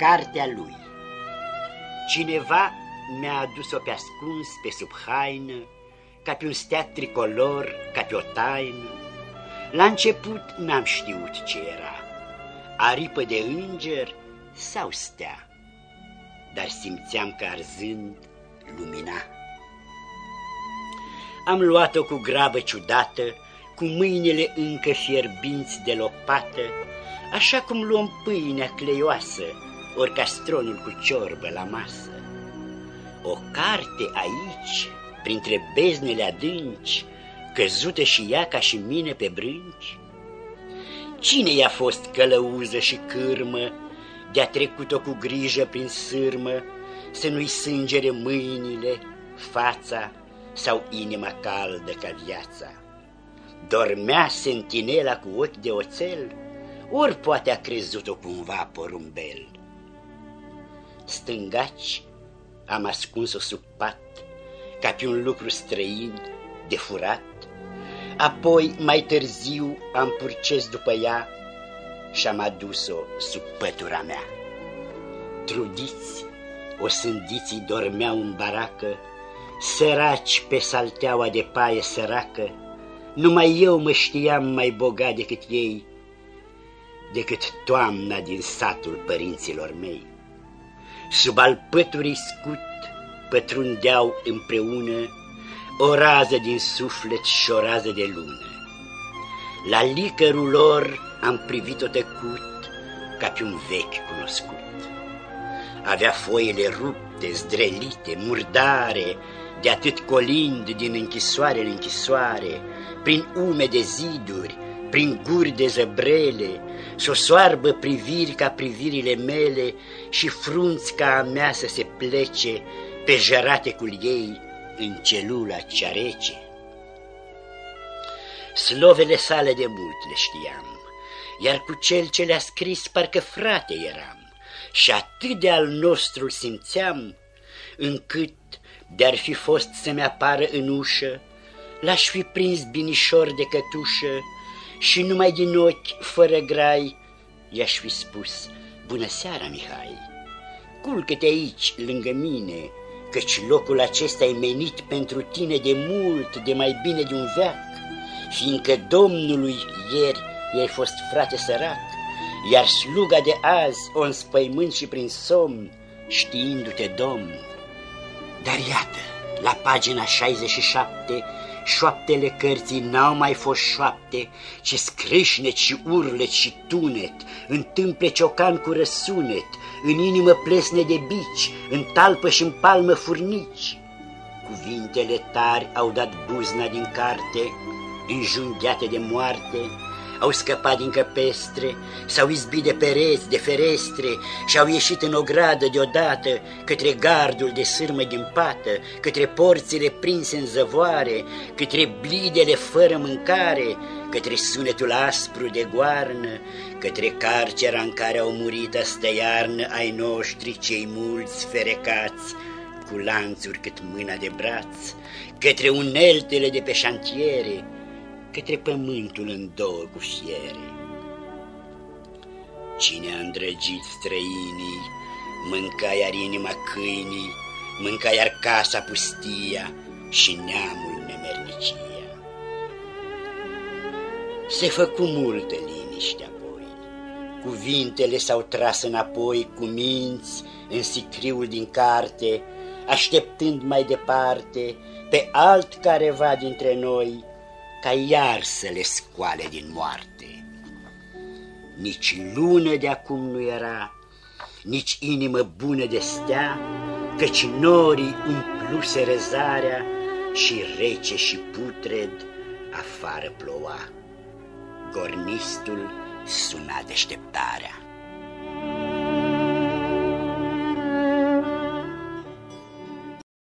cartea lui. Cineva mi-a adus-o pe ascuns, pe sub haină, ca pe un steag tricolor, ca pe o taină. La început n-am știut ce era, aripă de înger sau stea, dar simțeam că arzând lumina. Am luat-o cu grabă ciudată, cu mâinile încă fierbinți de lopată, așa cum luăm pâinea cleioasă, ori castronul cu ciorbă la masă. O carte aici, printre beznele adânci, căzută și ea ca și mine pe brânci? Cine i-a fost călăuză și cârmă, de-a trecut-o cu grijă prin sârmă, să nu-i sângere mâinile, fața sau inima caldă ca viața? Dormea sentinela cu ochi de oțel, ori poate a crezut-o cumva porumbel. Stângaci am ascuns-o sub pat, ca pe un lucru străin, de furat, apoi mai târziu am purces după ea și am adus-o sub pătura mea. Trudiți, o sândiții dormeau în baracă, săraci pe salteaua de paie săracă, numai eu mă știam mai bogat decât ei, decât toamna din satul părinților mei. Sub al păturii scut pătrundeau împreună o rază din suflet și o rază de lună. La licărul lor am privit-o tăcut ca pe un vechi cunoscut. Avea foile rupte, zdrelite, murdare, de atât colind din închisoare în închisoare, prin ume de ziduri, prin guri de zăbrele, și o soarbă priviri ca privirile mele și frunți ca a mea să se plece pe jăratecul ei în celula cea rece. Slovele sale de mult le știam, iar cu cel ce le-a scris parcă frate eram, și atât de al nostru simțeam, încât de-ar fi fost să-mi apară în ușă, l-aș fi prins binișor de cătușă și numai din ochi, fără grai, i-aș fi spus, Bună seara, Mihai! Culcă-te aici, lângă mine, căci locul acesta e menit pentru tine de mult, de mai bine de un veac, fiindcă Domnului ieri i-ai fost frate sărac, iar sluga de azi o înspăimânt și prin somn, știindu-te domn. Dar iată, la pagina 67, Șoaptele cărții n-au mai fost șoapte, ci scrâșnet și urlet și tunet, în tâmple ciocan cu răsunet, în inimă plesne de bici, în talpă și în palmă furnici. Cuvintele tari au dat buzna din carte, înjunghiate de moarte, au scăpat din căpestre, s-au izbit de pereți, de ferestre și au ieșit în ogradă deodată către gardul de sârmă din pată, către porțile prinse în zăvoare, către blidele fără mâncare, către sunetul aspru de goarnă, către carcera în care au murit astă iarnă ai noștri cei mulți ferecați, cu lanțuri cât mâna de braț, către uneltele de pe șantiere, către pământul în două cu fiere. Cine a îndrăgit străinii, mânca iar inima câinii, mânca iar casa pustia și neamul nemernicia. Se făcu multă liniște apoi, cuvintele s-au tras înapoi cu minți în sicriul din carte, așteptând mai departe pe alt careva dintre noi, ca iar să le scoale din moarte. Nici lună de acum nu era, nici inimă bună de stea, căci norii umpluse răzarea și rece și putred afară ploua. Gornistul suna deșteptarea.